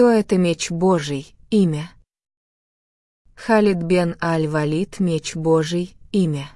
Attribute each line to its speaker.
Speaker 1: Кто это меч Божий, имя? Халид бен Аль-Валид, меч Божий, имя.